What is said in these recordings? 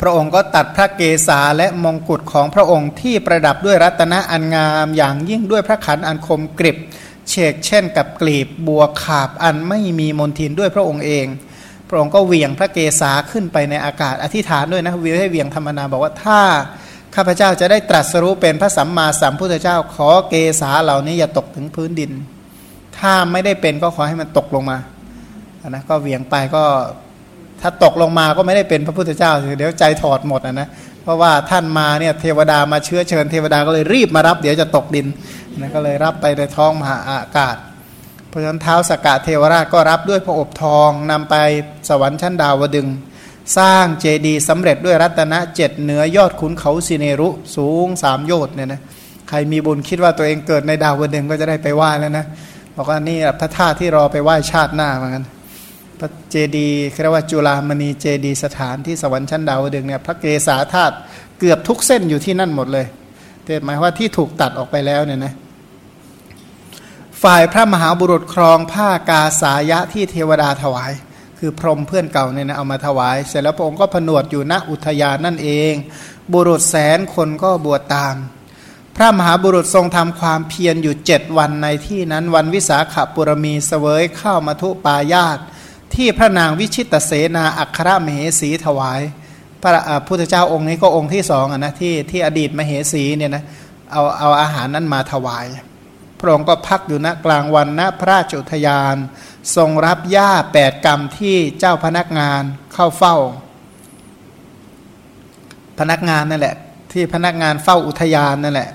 พระองค์ก็ตัดพระเกศาและมงกุฎของพระองค์ที่ประดับด้วยรัตนะอันงาม อย่างยิ่งด้วยพระขันอันคมกริบเชกเช่นกับกลีบบัวขาบอันไม่มีมนทินด้วยพระองค์เอง พระองค์ก็เหวี่ยงพระเกศาขึ้นไปในอากาศอธิษฐานด้วยนะวิให้เหวี่ยงธรรมนาบอกว่าถ้าข้าพเจ้าจะได้ตรัสรู้เป็นพระสัมมาสัมพุทธเจ้า ขอเกษาเหล่านี้อย่าตกถึงพื้นดิน ถ้าไม่ได้เป็นก็ขอให้มันตกลงมานะก็เหวี่ยงไปก็ ถ้าตกลงมาก็ไม่ได้เป็นพระพุทธเจ้าเดี๋ยวใจถอดหมดนะเพราะว่าท่านมาเนี่ยเทวดามาเชื้อเชิญเทวดาก็เลยรีบมารับ เดี๋ยวจะตกดินนะก็เลยรับไปในท้องมหาอากาศ เพราะฉะนั้นเท้าสกกะเทวราชก็รับด้วยพระอบทองนำไปสวรรค์ชั้นดาวดึง สร้างเจดีย์สำเร็จด้วยรัตนะเจ็ดเหนือยอดขุนเขาสิเนรุสูงสามโยชน์เนี่ยนะใครมีบุญคิดว่าตัวเองเกิดในดาวดึงก็จะได้ไปไหว้แล้วนะบอกว่านี่พระธาตุที่รอไปไหว้ชาติหน้าเหมือนกัน พระเจดีเรียกว่าจุลามณีเจดีสถานที่สวรรค์ชั้นดาวดึงเนี่ยพระเกศาธาตุเกือบทุกเส้นอยู่ที่นั่นหมดเลยเทศหมายว่าที่ถูกตัดออกไปแล้วเนี่ยนะฝ่ายพระมหาบุรุษครองผ้ากาสายะที่เทวดาถวาย คือพรมเพื่อนเก่าเนี่ยนะเอามาถวาย เสร็จแล้วพระองค์ก็ผนวดอยู่ณอุทยานนั่นเอง บุรุษแสนคนก็บวชตาม พระมหาบุรุษทรงทำความเพียรอยู่เจ็ดวันในที่นั้นวันวิสาขบุรมีเสวยข้าวมาทุปายาต ที่พระนางวิชิตเสนาอัครมเหสีถวาย พระพุทธเจ้าองค์นี้ก็องค์ที่สองนะที่ที่อดีตมเหสีเนี่ยนะเอาเอาอาหารนั้นมาถวาย พระองค์ก็พักอยู่ณกลางวันณพระราชอุทยาน ทรงรับหญ้าแปดกรรมที่เจ้าพนักงานเข้าเฝ้า พนักงานนั่นแหละ ที่พนักงานเฝ้าอุทยานนั่นแหละ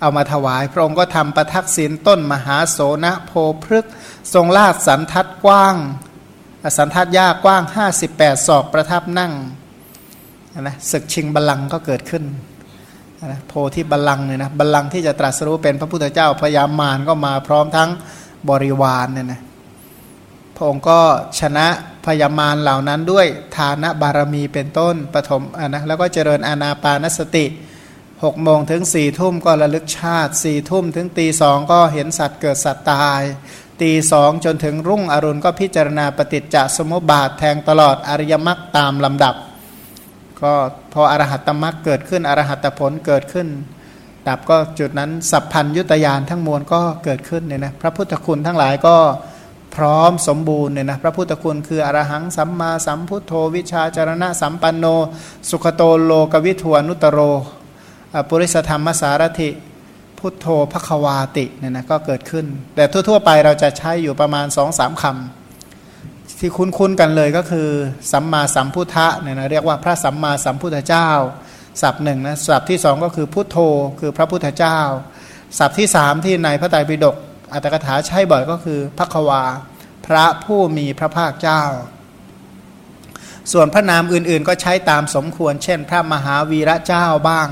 เอามาถวาย พระองค์ก็ทำประทักษิณต้นมหาโสนโพพฤกทรงลาดสันทัดกว้าง สันทัดยากกว้าง 58 ศอกประทับนั่งนะศึกชิงบัลลังก์ก็เกิดขึ้นนะโพที่บัลลังก์เนี่ยนะบัลลังก์ที่จะตรัสรู้เป็นพระพุทธเจ้าพยามารก็มาพร้อมทั้งบริวารเนี่ยนะพระองค์ก็ชนะพยามารเหล่านั้นด้วยฐานะบารมีเป็นต้นปฐมะนะแล้วก็เจริญอาณาปานสติหกโมงถึงสี่ทุ่มก็ระลึกชาติสี่ทุ่มถึงตีสองก็เห็นสัตว์เกิดสัตว์ตาย ตีสองจนถึงรุ่งอรุณก็พิจารณาปฏิจจสมุปบาทแทงตลอดอริยมรรคตามลำดับ ก็พออรหัตมรรคเกิดขึ้นอรหัตผลเกิดขึ้น ดับก็จุดนั้นสัพพัญยุตยานทั้งมวลก็เกิดขึ้นเนี่ยนะพระพุทธคุณทั้งหลายก็พร้อมสมบูรณ์เนี่ยนะพระพุทธคุณคืออรหังสัมมาสัมพุทโธวิชาจารณะสัมปันโน สุขโตโลกวิทวนุตโร ปุริสธรรมสารถิ พุทโธพควาติเนี่ยนะก็เกิดขึ้น แต่ทั่ว ๆ ไปเราจะใช้อยู่ประมาณสองสามคำที่คุ้นๆกันเลยก็คือ สัมมาสัมพุทธะเนี่ยนะเรียกว่าพระสัมมาสัมพุทธเจ้า ศัพท์หนึ่งนะศัพท์ที่สองก็คือพุทโธคือพระพุทธเจ้า ศัพท์ที่สามที่ในพระไตรปิฎกอัตถกถาใช้บ่อยก็คือพระควา พระผู้มีพระภาคเจ้า ส่วนพระนามอื่นๆ ก็ใช้ตามสมควร เช่น พระมหาวีระเจ้าบ้าง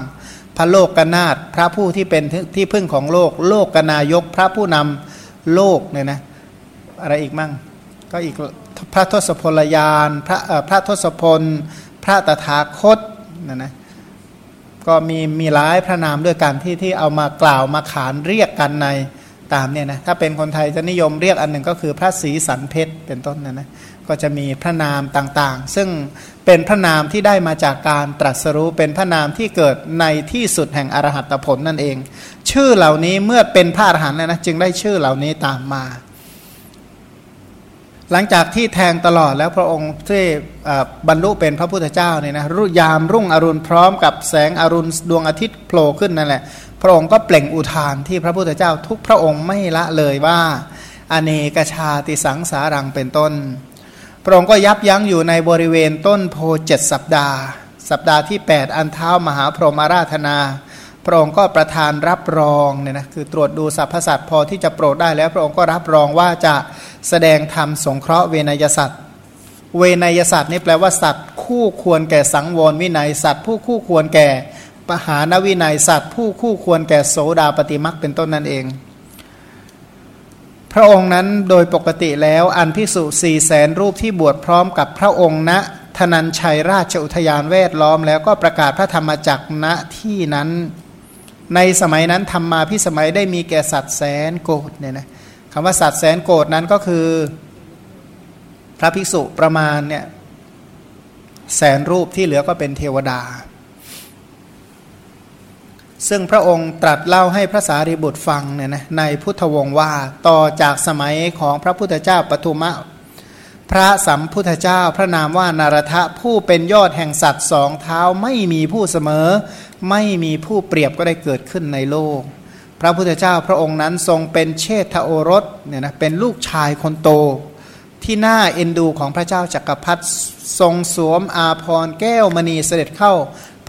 ระโลกกนาตพระผู้ที่เป็นที่พึ่งของโลก โลกกนายกพระผู้นำโลกเนี่ยนะอะไรอีกมั่ง ก็อีกพระทศพลยานพระพระทศพล พระตถาคตนะนะก็มีมีหลายพระนามด้วยกันที่ที่เอามากล่าวมาขานเรียกกันในตามเนี่ยนะถ้าเป็นคนไทยจะนิยมเรียกอันหนึ่งก็คือพระศรีสันเพชรเป็นต้นนะนะ ก็จะมีพระนามต่างๆ ซึ่งเป็นพระนามที่ได้มาจากการตรัสรู้เป็นพระนามที่เกิดในที่สุดแห่งอรหัตผลนั่นเอง ชื่อเหล่านี้เมื่อเป็นพระอรหันต์นะจึงได้ชื่อเหล่านี้ตามมา หลังจากที่แทงตลอดแล้วพระองค์ที่บรรลุเป็นพระพุทธเจ้าเนี่ยนะรุ่ยามรุ่งอรุณพร้อมกับแสงอรุณดวงอาทิตย์โผล่ขึ้นนั่นแหละพระองค์ก็เปล่งอุทานที่พระพุทธเจ้าทุกพระองค์ไม่ละเลยว่า อเนกชาติสังสารังเป็นต้น พระองค์ก็ยับยั้งอยู่ในบริเวณต้นโพเจ็ดสัปดาห์ สัปดาห์ที่ 8 อันเท้ามหาพรหมาราธนา พระองค์ก็ประทานรับรองเนี่ยนะคือตรวจดูสรรพสัตว์พอที่จะโปรดได้แล้ว พระองค์ก็รับรองว่าจะแสดงธรรมสงเคราะห์เวนยสัตว์เวนยสัตว์นี่แปลว่าสัตว์ คู่ควรแก่สังวรวินัยสัตว์ผู้คู่ควรแก่ปหานวินัยสัตว์ ผู้คู่ควรแก่โสดาปฏิมักเป็นต้นนั่นเอง พระองค์นั้นโดยปกติแล้วอันพิสุสี่แสนรูปที่บวชพร้อมกับพระองค์ณธนัญชัยราชอุทยานแวดล้อมแล้วก็ประกาศพระธรรมจักรณที่นั้น ในสมัยนั้นธรรมมาพิสมัยได้มีแก่สัตว์แสนโกดเนี่ยนะคำว่าสัตว์แสนโกดนั้นก็คือพระภิกษุประมาณเนี่ยแสนรูปที่เหลือก็เป็นเทวดา ซึ่งพระองค์ตรัสเล่าให้พระสารีบุตรฟังเนี่ยนะในพุทธวงศ์ว่าต่อจากสมัยของพระพุทธเจ้าปทุมะ พระสัมพุทธเจ้าพระนามว่านารทะผู้เป็นยอดแห่งสัตว์สองเท้าไม่มีผู้เสมอ ไม่มีผู้เปรียบก็ได้เกิดขึ้นในโลก พระพุทธเจ้าพระองค์นั้นทรงเป็นเชษฐโอรสเนี่ยนะเป็นลูกชายคนโต ที่หน่าเอ็นดูของพระเจ้าจักรพรรดิทรงสวมอาพรแก้วมณีเสด็จเข้า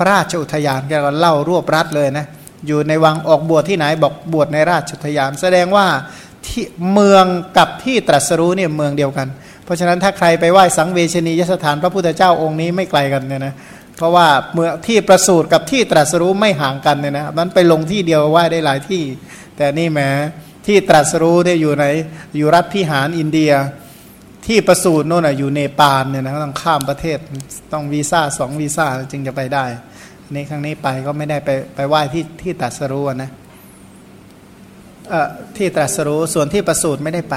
ระราชอุทยานแกก็เล่ารวบรัดเลยนะอยู่ในวังออกบวชที่ไหนบอกบวชในราชอุทยาน แสดงว่าที่เมืองกับที่ตรัสรู้เนี่ยเมืองเดียวกัน เพราะฉะนั้นถ้าใครไปไหว้สังเวชนียสถานพระพุทธเจ้าองค์นี้ไม่ไกลกันเนี่ยนะเพราะว่าเมื่อที่ประสูติกับที่ตรัสรู้ไม่ห่างกันเนี่ยนะมันไปลงที่เดียวไหว้ได้หลายที่ แต่นี่แหมที่ตรัสรู้เนี่ยอยู่ในอยู่รัฐพิหารอินเดีย ที่ประสูติโน่นอยู่เนปาลเนี่ยนะต้องข้ามประเทศต้องวีซ่าสองวีซ่าจึงจะไปได้นี่ครั้งนี้ไปก็ไม่ได้ไปไปไหว้ที่ที่ตรัสรู้นะเอ่อที่ตรัสรู้ส่วนที่ประสูติไม่ได้ไป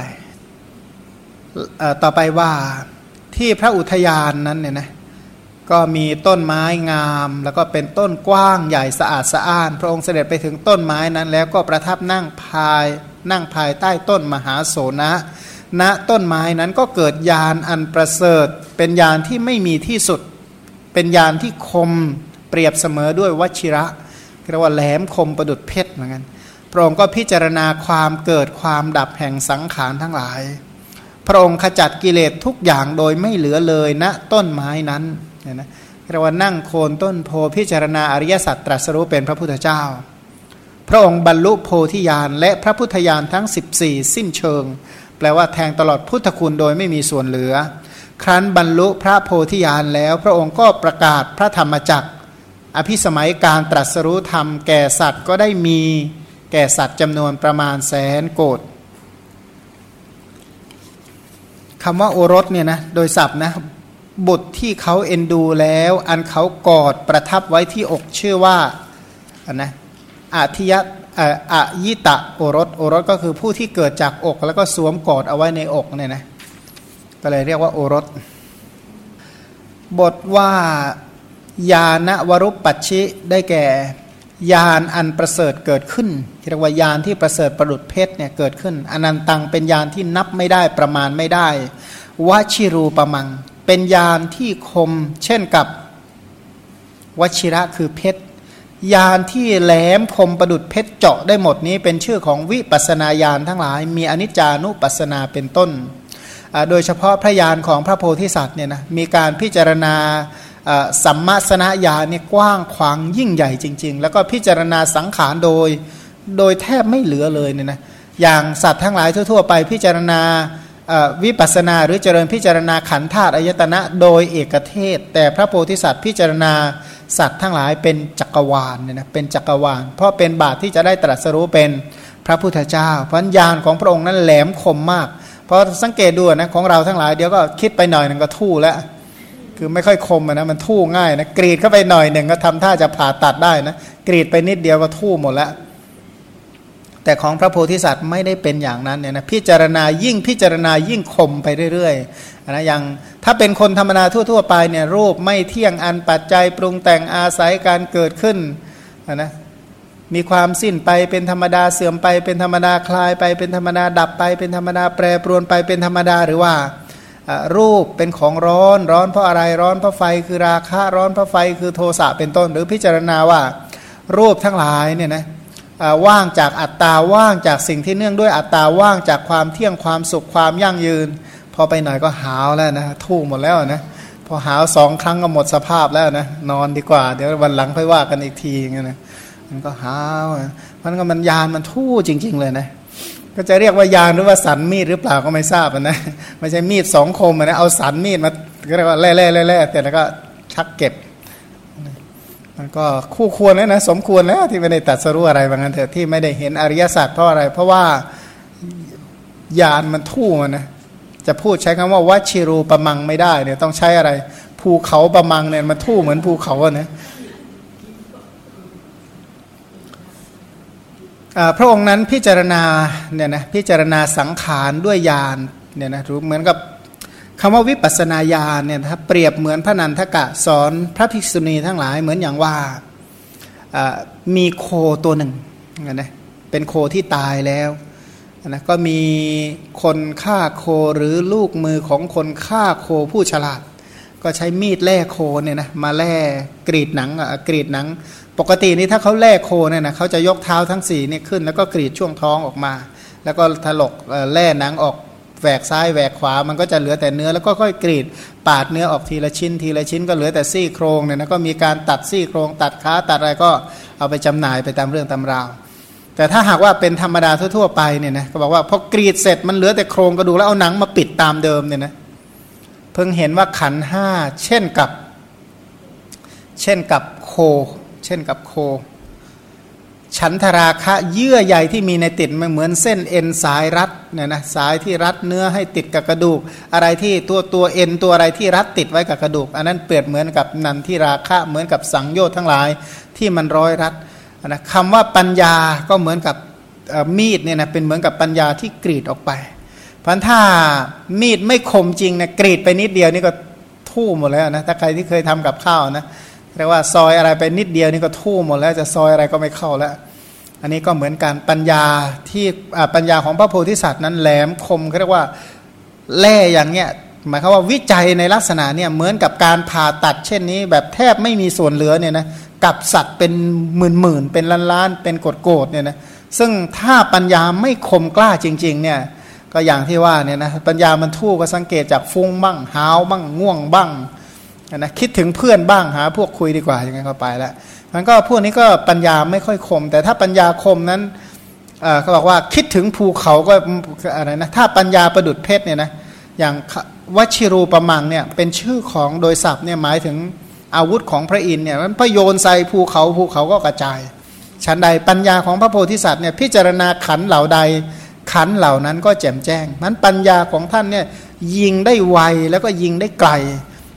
เอ่อต่อไปว่าที่พระอุทยานนั้นเนี่ยนะก็มีต้นไม้งาม แล้วก็เป็นต้นกว้างใหญ่สะอาดสะอ้าน พระองค์เสด็จไปถึงต้นไม้นั้น แล้วก็ประทับนั่งภายนั่งภายใต้ต้นมหาโสนะ ณต้นไม้นั้นก็เกิดยานอันประเสริฐ เป็นยานที่ไม่มีที่สุด เป็นยานที่คมเปรียบเสมอด้วยวชิระเรียกว่าแหลมคมประดุดเพชรเหมือนกันพระองค์ก็พิจารณาความเกิดความดับแห่งสังขารทั้งหลาย พระองค์ขจัดกิเลสทุกอย่างโดยไม่เหลือเลยณนะต้นไม้นั้นเนี่ยนะเรียกว่านั่งโคนต้นโพพิจารณาอริยสัจตรัสรู้เป็นพระพุทธเจ้า พระองค์บรรลุโพธิญาณและพระพุทธญาณทั้ง 14 สิ้นเชิง แปลว่าแทงตลอดพุทธคุณโดยไม่มีส่วนเหลือ ครั้นบรรลุพระโพธิญาณแล้ว พระองค์ก็ประกาศพระธรรมจักร อภิสมัยการตรัสรู้ธรรมแก่สัตว์ก็ได้มีแก่สัตว์จำนวนประมาณแสนโกดคำว่าโอรสเนี่ยนะโดยศัพท์นะบุตรที่เขาเอ็นดูแล้ว อันเขากอดประทับไว้ที่อกชื่อว่าอันนะอาทิยะ อะยิตะโอรสโอรสก็คือผู้ที่เกิดจากอก แล้วก็สวมกอดเอาไว้ในอกเนี่ยนะก็เลยเรียกว่าโอรส บทว่ายานวรุปปัชชิได้แก่ยานอันประเสริฐเกิดขึ้นเรียกว่ายานที่ประเสริฐประดุดเพชรเนี่ยเกิดขึ้น อนันตังเป็นยานที่นับไม่ได้ประมาณไม่ได้วชิรูปมัง เป็นยานที่คม เช่นกับวชิระคือเพชร ยานที่แหลมคมประดุดเพชรเจาะได้หมดนี้เป็นชื่อของวิปัสนาญาณทั้งหลาย มีอนิจจานุปัสนาเป็นต้น โดยเฉพาะพระญาณของพระโพธิสัตว์เนี่ยนะมีการพิจารณาสัมมาสนญาณเนี่ยกว้างขวางยิ่งใหญ่จริง ๆ แล้วก็พิจารณาสังขารโดยโดยแทบไม่เหลือเลยเนี่ยนะอย่างสัตว์ทั้งหลายทั่ว ๆ ไปพิจารณาวิปัสนาหรือเจริญพิจารณาขันธาตุอายตนะโดยเอกเทศ แต่พระโพธิสัตว์พิจารณา สัตว์ทั้งหลายเป็นจักรวาลเนี่ยนะเป็นจักรวาล เพราะเป็นบาตรที่จะได้ตรัสรู้เป็นพระพุทธเจ้าพัญญาณของพระองค์นั้นแหลมคมมากเพราะสังเกตดูนะของเราทั้งหลายเดี๋ยวก็คิดไปหน่อยหนึ่งก็ทู่แล้วคือไม่ค่อยคมนะมันทู่ง่ายนะกรีดเข้าไปหน่อยหนึ่งก็ทำท่าจะผ่าตัดได้นะกรีดไปนิดเดียวก็ทู่หมดแล้ว แต่ของพระโพธิสัตว์ไม่ได้เป็นอย่างนั้นเนี่ยนะพิจารณายิ่งพิจารณายิ่งคมไปเรื่อยๆนะอย่างถ้าเป็นคนธรรมดาทั่ว ๆ ไปเนี่ยรูปไม่เที่ยงอันปัจจัยปรุงแต่งอาศัยการเกิดขึ้นนะมีความสิ้นไปเป็นธรรมดาเสื่อมไปเป็นธรรมดาคลายไปเป็นธรรมดาดับไปเป็นธรรมดาแปรปรวนไปเป็นธรรมดาหรือว่ารูปเป็นของร้อนร้อนเพราะอะไรร้อนเพราะไฟคือราคะร้อนเพราะไฟคือโทสะเป็นต้นหรือพิจารณาว่ารูปทั้งหลายเนี่ยนะ ว่างจากอัตตาว่างจากสิ่งที่เนื่องด้วยอัตตาว่างจากความเที่ยงความสุขความยั่งยืน พอไปหน่อยก็หาวแล้วนะทู่หมดแล้วนะพอหาวสองครั้งก็หมดสภาพแล้วนะนอนดีกว่า เดี๋ยววันหลังค่อยว่ากันอีกทีอย่างเงี้ยนะมันก็หาวมันก็มันยานมันทู่จริง ๆ เลยนะก็จะเรียกว่ายานหรือว่าสันมีดหรือเปล่าก็ไม่ทราบนะไม่ใช่มีดสองคมนะเอาสันมีดมาเรียกว่าแล่ๆแล่ๆแต่แล้วก็ชักเก็บ ก็คู่ควรแล้วนะสมควรแล้วที่ไม่ได้ตัดสรู้อะไรบางอันเถอะที่ไม่ได้เห็นอริยสัจเพราะอะไร เพราะว่าญาณมันทู่มันนะจะพูดใช้คำว่าวัชิรูประมังไม่ได้เนี่ยต้องใช้อะไร ภูเขาประมังเนี่ยมันทู่เหมือนภูเขาอะนะพระองค์นั้นพิจารณาเนี่ยนะพิจารณาสังขารด้วยญาณเนี่ยนะรู้เหมือนกับ คำว่าวิปัสนาญาณเนี่ยถ้าเปรียบเหมือนพระนันทกะสอนพระภิกษุณีทั้งหลายเหมือนอย่างว่ามีโคตัวหนึ่งนะเป็นโคที่ตายแล้วนะก็มีคนฆ่าโคหรือลูกมือของคนฆ่าโคผู้ฉลาด ก็ใช้มีดแล่โคเนี่ยนะมาแล่กรีดหนังกรีดหนัง ปกตินี่ถ้าเขาแล่โคเนี่ยนะเขาจะยกเท้าทั้งสี่เนี่ยขึ้น แล้วก็กรีดช่วงท้องออกมา แล้วก็ถลกแล่หนังออก แหวกซ้ายแหวกขวามันก็จะเหลือแต่เนื้อแล้วก็ค่อยกรีด ปาดเนื้อออกทีละชิ้น ทีละชิ้นก็เหลือแต่ซี่โครงเนี่ยนะก็มีการตัดซี่โครง ตัดขาตัดอะไรก็เอาไปจำหน่ายไปตามเรื่องตามราวแต่ถ้าหากว่าเป็นธรรมดาทั่วๆไปเนี่ยนะก็บอกว่าพอกรีดเสร็จมันเหลือแต่โครงกระดูกแล้วเอาหนังมาปิดตามเดิมเนี่ยนะเพิ่งเห็นว่าขันห้าเช่นกับ เช่นกับโค เช่นกับโค ฉันทราคะเยื่อใยที่มีในติดมันเหมือนเส้นเอ็นสายรัดเนี่ยนะสายที่รัดเนื้อให้ติดกับกระดูก อะไรที่ตัวตัวเอ็นตัวอะไรที่รัดติดไว้กับกระดูก อันนั้นเปรียบเหมือนกับนันทิราคะเหมือนกับสังโยชน์ทั้งหลายที่มันร้อยรัดนะคำว่าปัญญาก็เหมือนกับมีดเนี่ยนะเป็นเหมือนกับปัญญาที่กรีดออกไปพันถ้ามีดไม่คมจริงนะกรีดไปนิดเดียวนี่ก็ทู่หมดแล้วนะถ้าใครที่เคยทำกับข้าวนะ เรียกว่าซอยอะไรไปนิดเดียวนี่ก็ทู่หมดแล้วจะซอยอะไรก็ไม่เข้าแล้ว อันนี้ก็เหมือนการปัญญาที่ปัญญาของพระโพธิสัตว์นั้นแหลมคมเขาเรียกว่าแล่อย่างเนี้ยหมายความว่าวิจัยในลักษณะเนี่ยเหมือนกับการผ่าตัดเช่นนี้ แบบแทบไม่มีส่วนเหลือเนี่ยนะกับสัตว์เป็นหมื่นหมื่นเป็นล้านล้านเป็นกดโกดเนี่ยนะซึ่งถ้าปัญญาไม่คมกล้าจริง ๆ เนี่ยก็อย่างที่ว่าเนี่ยนะปัญญามันทู่ก็สังเกตจากฟุ้งบ้างหาวบ้างง่วงบ้าง นะคิดถึงเพื่อนบ้างหาพวกคุยดีกว่าอย่างไงเขาไปแล้วมันก็พวกนี้ก็ปัญญาไม่ค่อยคม แต่ถ้าปัญญาคมนั้นเขาบอกว่าคิดถึงภูเขาก็อะไรนะถ้าปัญญาประดุดเพชรเนี่ยนะอย่างวชิรูปมังเนี่ยเป็นชื่อของโดยศัพท์เนี่ยหมายถึงอาวุธของพระอินทร์เนี่ยมันพโยนใส่ภูเขาภูเขาก็กระจายฉันใดปัญญาของพระโพธิสัตว์เนี่ยพิจารณาขันเหล่าใดขันเหล่านั้นก็แจ่มแจ้งมันปัญญาของท่านเนี่ยยิงได้ไวแล้วก็ยิงได้ไกล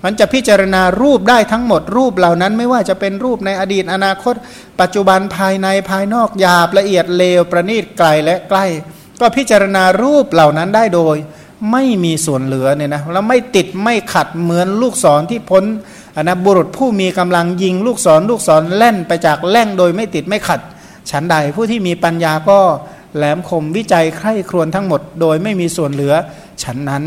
มันจะพิจารณารูปได้ทั้งหมดรูปเหล่านั้นไม่ว่าจะเป็นรูปในอดีตอนาคต ปัจจุบันภายในภายนอกหยาบละเอียดเลวประณีตไกลและใกล้ ก็พิจารณารูปเหล่านั้นได้โดย ไม่มีส่วนเหลือเนี่ยนะแล้วไม่ติดไม่ขัดเหมือนลูกศรที่พ้นอนนะบุรุษผู้มีกำลังยิงลูกศรลูกศรแล่นไปจากแล่งโดยไม่ติดไม่ขัด ฉันใดผู้ที่มีปัญญาก็แหลมคมวิจัยใคร่ครวญทั้งหมด โดยไม่มีส่วนเหลือฉันนั้น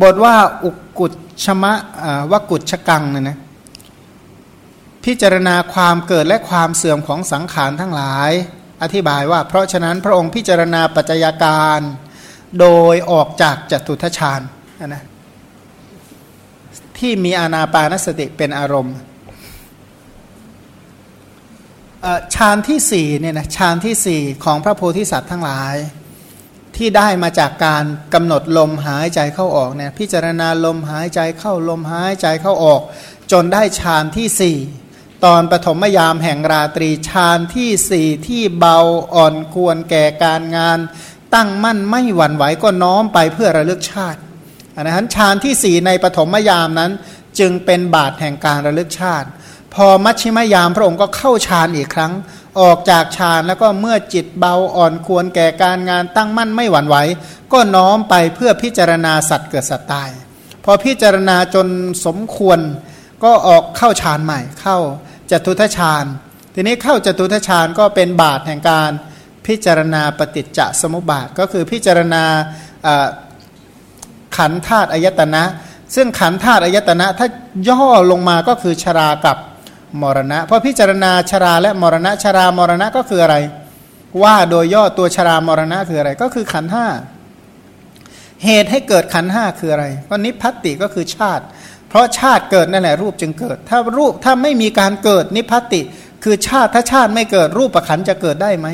บทว่าอุกุชมะวกุชกังเนี่ยนะพิจารณาความเกิดและความเสื่อมของสังขารทั้งหลาย อธิบายว่า เพราะฉะนั้นพระองค์พิจารณาปัจจัยการ โดยออกจากจตุทชาญนะที่มีอานาปานสติเป็นอารมณ์ฌานที่สี่เนี่ยนะฌานที่สี่ของพระโพธิสัตว์ทั้งหลาย ที่ได้มาจากการกำหนดลมหายใจเข้าออกเนี่ยพิจารณาลมหายใจเข้าลมหายใจเข้าออก จนได้ฌานที่สี่ตอนปฐมยามแห่งราตรีฌานที่สี่ที่เบาอ่อนควรแก่การงาน ตั้งมั่นไม่หวั่นไหวก็น้อมไปเพื่อระลึกชาติอันนั้นฌานที่สี่ในปฐมยามนั้น จึงเป็นบาทแห่งการระลึกชาติ พอมัชชิมยามพระองค์ก็เข้าฌานอีกครั้ง ออกจากฌานแล้วก็เมื่อจิตเบาอ่อนควรแก่การงานตั้งมั่นไม่หวั่นไหว ก็น้อมไปเพื่อพิจารณาสัตว์เกิดสัตว์ตาย พอพิจารณาจนสมควรก็ออกเข้าฌานใหม่ เข้าจตุทฌานทีนี้เข้าจตุทฌานก็เป็นบาทแห่งการพิจารณาปฏิจจสมุปบาทก็คือพิจารณาขันธาตุอายตนะ ซึ่งขันธาตุอายตนะถ้าย่อลงมาก็คือชรากับ มรณะ เพราะพิจารณาชราและมรณะชรามรณะก็คืออะไร ว่าโดยย่อตัวชรามรณะคืออะไรก็คือขันห้าเหตุให้เกิดขันห้าคืออะไรก็นิพพัติก็คือชาติ เพราะชาติเกิดนั่นแหละรูปจึงเกิด ถ้ารูปถ้าไม่มีการเกิดนิพพัติ คือชาติถ้าชาติไม่เกิดรูปประขันจะเกิดได้ไหม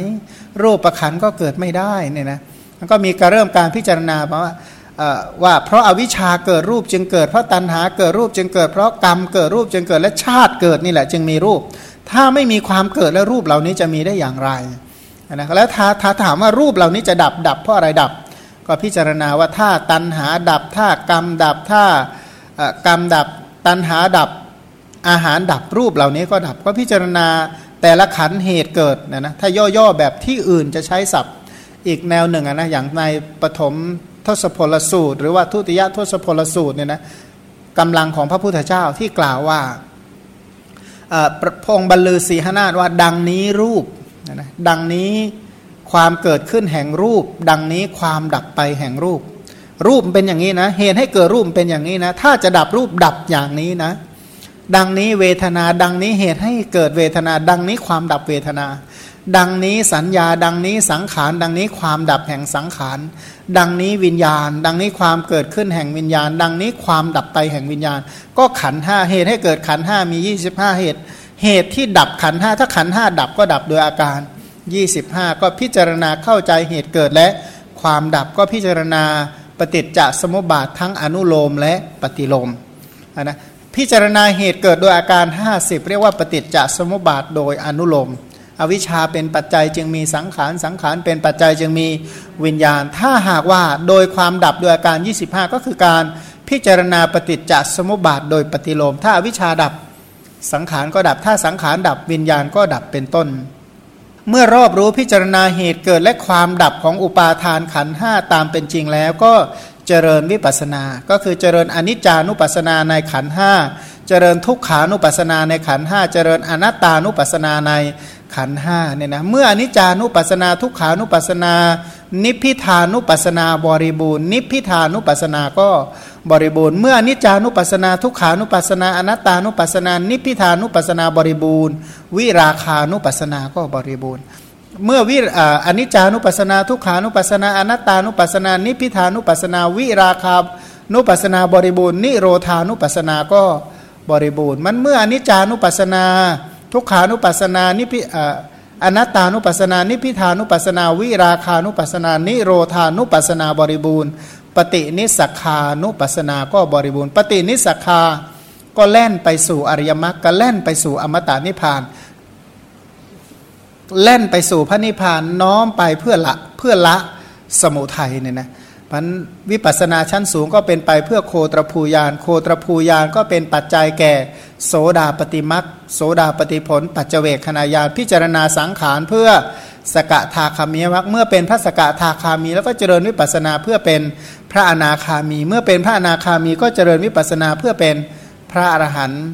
รูปประขันก็เกิดไม่ได้เนี่ยนะมันก็มีการเริ่มการพิจารณาว่า ว่าเพราะอาวิชชาเกิดรูปจึงเกิด เพราะตัณหาเกิดรูปจึงเกิด เพราะกรรมเกิดรูปจึงเกิดและชาติเกิดนี่แหละ จึงมีรูป ถ้าไม่มีความเกิดและรูปเหล่านี้จะมีได้อย่างไรนะแล้วถ้าถาถามว่ารูปเหล่านี้จะดับดับเพราะอะไรดับ ก็พิจารณาว่าถ้าตัณหาดับ ถ้ากรรมดับถ้ากรรมดับตัณหาดับอาหารดับรูปเหล่านี้ก็ดับก็พิจารณาแต่ละขันเหตุเกิดนะนะถ้าย่อๆแบบที่อื่นจะใช้ศัพท์อีกแนวหนึ่งนะอย่างในปฐม ทศพลสูตร หรือว่าทุติยทศพลสูตรเนี่ยนะกำลังของพระพุทธเจ้าที่กล่าวว่าพระองค์บรรลือสีหนาฏว่าดังนี้รูปนะดังนี้ความเกิดขึ้นแห่งรูป ดังนี้ความดับไปแห่งรูป รูปเป็นอย่างนี้นะเหตุให้เกิดรูปเป็นอย่างนี้นะ ถ้าจะดับรูปดับอย่างนี้นะ ดังนี้เวทนา ดังนี้เหตุให้เกิดเวทนา ดังนี้ความดับเวทนา ดังนี้สัญญาดังนี้สังขาร ดังนี้ความดับแห่งสังขาร ดังนี้วิญญาณ ดังนี้ความเกิดขึ้นแห่งวิญญาณ ดังนี้ความดับไปแห่งวิญญาณ ก็ขันห้าเหตุให้เกิดขันห้ามี 25 เหตุ เหตุที่ดับขันห้าถ้าขันห้าดับก็ดับโดยอาการ 25 ก็พิจารณาเข้าใจเหตุเกิดและความดับก็พิจารณาปฏิจจสมุปบาททั้งอนุโลมและปฏิโลมนะพิจารณาเหตุเกิดโดยอาการ 50 เรียกว่าปฏิจจสมุปบาทโดยอนุโลม อวิชชาเป็นปัจจัยจึงมีสังขารสังขารเป็นปัจจัยจึงมีวิญญาณ ถ้าหากว่าโดยความดับโดยอาการ 25 ก็คือการพิจารณาปฏิจจสมุปบาทโดยปฏิโลม ถ้าอวิชชาดับสังขารก็ดับถ้าสังขารดับวิญญาณก็ดับเป็นต้น เมื่อรอบรู้พิจารณาเหตุเกิดและความดับของอุปาทานขันห้าตามเป็นจริงแล้วก็เจริญวิปัสนา ก็คือเจริญอนิจจานุปัสนาในขันห้า เจริญทุกขานุปัสสนาในขันห้าเจริญอนัตตานุปัสสนาในขันห้าเนี่ยนะเมื่ออนิจจานุปัสสนาทุกขานุปัสสนา นิพพิทานุปัสสนาบริบูรณ์ นิพพิทานุปัสสนาก็บริบูรณ์เมื่ออนิจจานุปัสสนาทุกขานุปัสสนาอนัตตานุปัสสนา นิพพิทานุปัสสนาบริบูรณ์ วิราคานุปัสสนาก็บริบูรณ์ เมื่อวิอนิจจานุปัสสนาทุกขานุปัสสนาอนัตตานุปัสสนา นิพพิทานุปัสสนา วิราคานุปัสสนาบริบูรณ์ นิโรธานุปัสนาก็บ บริบูรณ์ มันเมื่ออนิจจานุปัสนา ทุกขานุปัสนานิพิอนัตตานุปัสนา นิพิธานุปัสนา วิราคานุปัสนา นิโรธานุปัสนาบริบูรณ์ ปฏินิสักานุปัสนาก็บริบูรณ์ ปฏินิสักาก็แล่นไปสู่อริยมรรคก็แล่นไปสู่อมตะนิพพาน แล่นไปสู่พระนิพพานน้อมไปเพื่อละเพื่อละสมุทัยเนี่ยนะ พันวิปัสนาชั้นสูงก็เป็นไปเพื่อโคตรภูยาน โคตรภูยานก็เป็นปัจจัยแก่ โสดาปฏิมักโสดาปฏิผล ปัจเจเวคขณะยานพิจารณาสังขารเพื่อสกทาคามีมักเมื่อเป็นพระสกทาคามี แล้วก็เจริญวิปัสนาเพื่อเป็นพระอนาคามี เมื่อเป็นพระอนาคามีก็เจริญวิปัสนาเพื่อเป็นพระอรหันต์